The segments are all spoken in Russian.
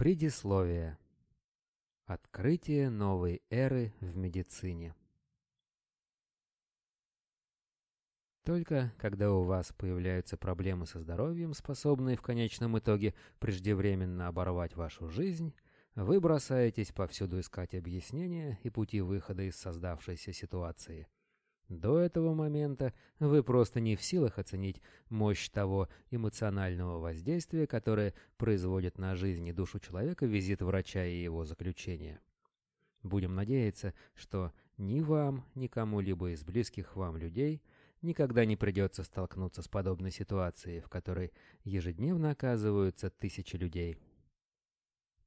Предисловие. Открытие новой эры в медицине. Только когда у вас появляются проблемы со здоровьем, способные в конечном итоге преждевременно оборвать вашу жизнь, вы бросаетесь повсюду искать объяснения и пути выхода из создавшейся ситуации – до этого момента вы просто не в силах оценить мощь того эмоционального воздействия, которое производит на жизнь и душу человека визит врача и его заключение. Будем надеяться, что ни вам, ни кому-либо из близких вам людей никогда не придется столкнуться с подобной ситуацией, в которой ежедневно оказываются тысячи людей.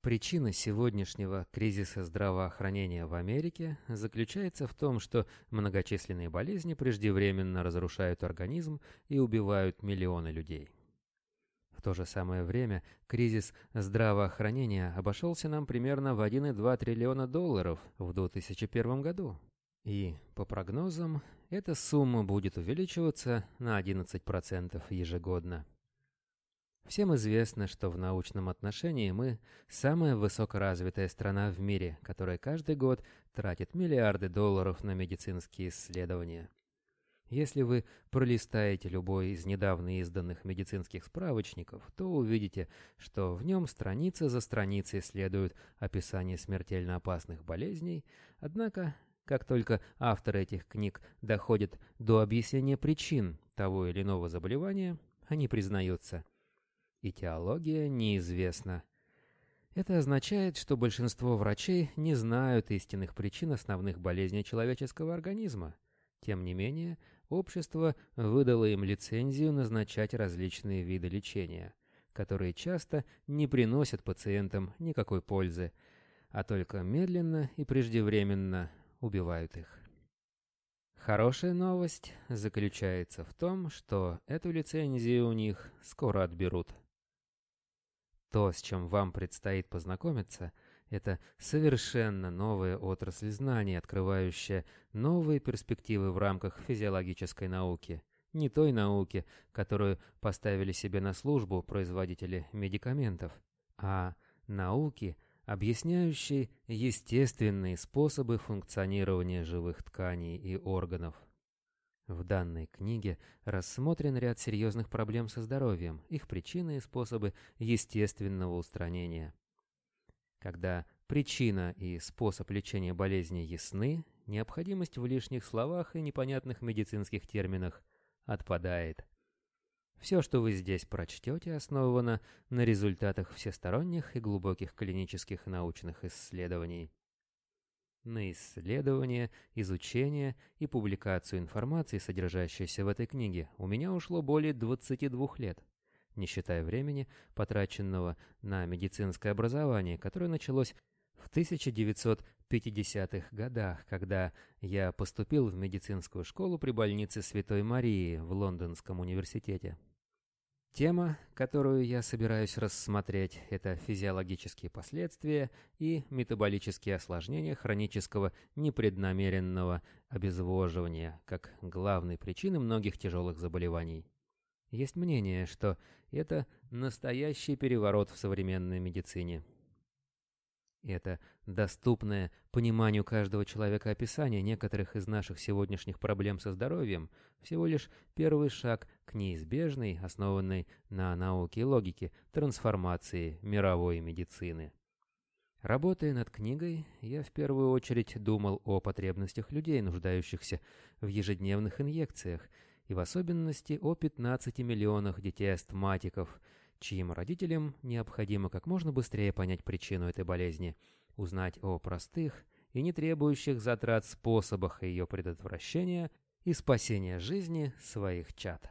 Причина сегодняшнего кризиса здравоохранения в Америке заключается в том, что многочисленные болезни преждевременно разрушают организм и убивают миллионы людей. В то же самое время кризис здравоохранения обошелся нам примерно в 1,2 триллиона долларов в 2001 году. И, по прогнозам, эта сумма будет увеличиваться на 11% ежегодно. Всем известно, что в научном отношении мы самая высокоразвитая страна в мире, которая каждый год тратит миллиарды долларов на медицинские исследования. Если вы пролистаете любой из недавно изданных медицинских справочников, то увидите, что в нем страница за страницей следует описание смертельно опасных болезней, однако, как только авторы этих книг доходят до объяснения причин того или иного заболевания, они признаются – и теология неизвестна. Это означает, что большинство врачей не знают истинных причин основных болезней человеческого организма. Тем не менее, общество выдало им лицензию назначать различные виды лечения, которые часто не приносят пациентам никакой пользы, а только медленно и преждевременно убивают их. Хорошая новость заключается в том, что эту лицензию у них скоро отберут. То, с чем вам предстоит познакомиться, это совершенно новая отрасль знаний, открывающая новые перспективы в рамках физиологической науки. Не той науки, которую поставили себе на службу производители медикаментов, а науки, объясняющей естественные способы функционирования живых тканей и органов. В данной книге рассмотрен ряд серьезных проблем со здоровьем, их причины и способы естественного устранения. Когда причина и способ лечения болезни ясны, необходимость в лишних словах и непонятных медицинских терминах отпадает. Все, что вы здесь прочтете, основано на результатах всесторонних и глубоких клинических и научных исследований на исследование, изучение и публикацию информации, содержащейся в этой книге, у меня ушло более 22 лет, не считая времени, потраченного на медицинское образование, которое началось в 1950-х годах, когда я поступил в медицинскую школу при больнице Святой Марии в Лондонском университете. Тема, которую я собираюсь рассмотреть, это физиологические последствия и метаболические осложнения хронического непреднамеренного обезвоживания как главной причины многих тяжелых заболеваний. Есть мнение, что это настоящий переворот в современной медицине. Это доступное пониманию каждого человека описание некоторых из наших сегодняшних проблем со здоровьем всего лишь первый шаг к неизбежной, основанной на науке и логике, трансформации мировой медицины. Работая над книгой, я в первую очередь думал о потребностях людей, нуждающихся в ежедневных инъекциях, и в особенности о 15 миллионах детей-астматиков – чьим родителям необходимо как можно быстрее понять причину этой болезни, узнать о простых и не требующих затрат способах ее предотвращения и спасения жизни своих чад.